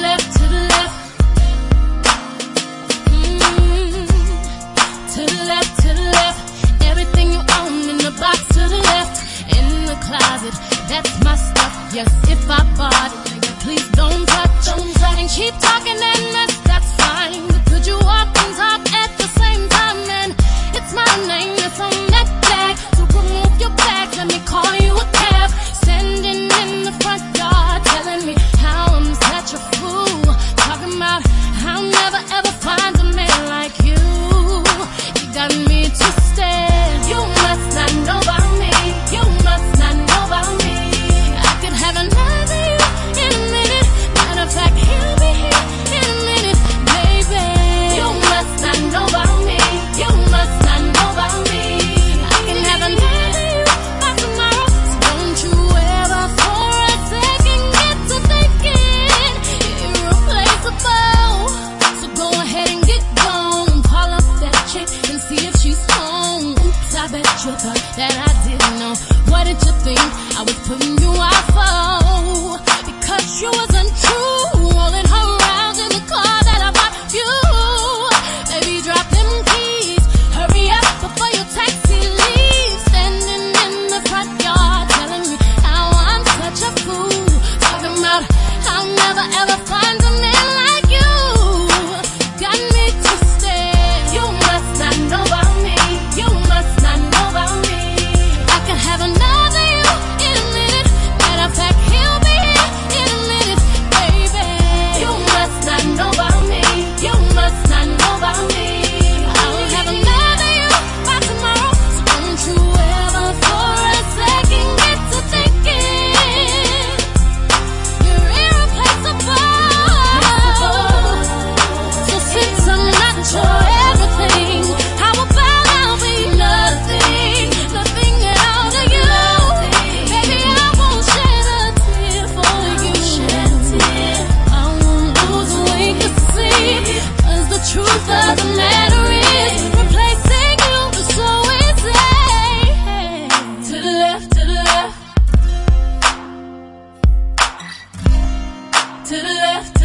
left, to the left. -hmm. To the left, to the left. Everything you own in the box to the left. In the closet, that's my stuff. Yes, if I bought it, please don't touch. Don't touch. And keep talking that mess, that's fine. But could you walk and talk at the same time? And it's my name It's on was putting left.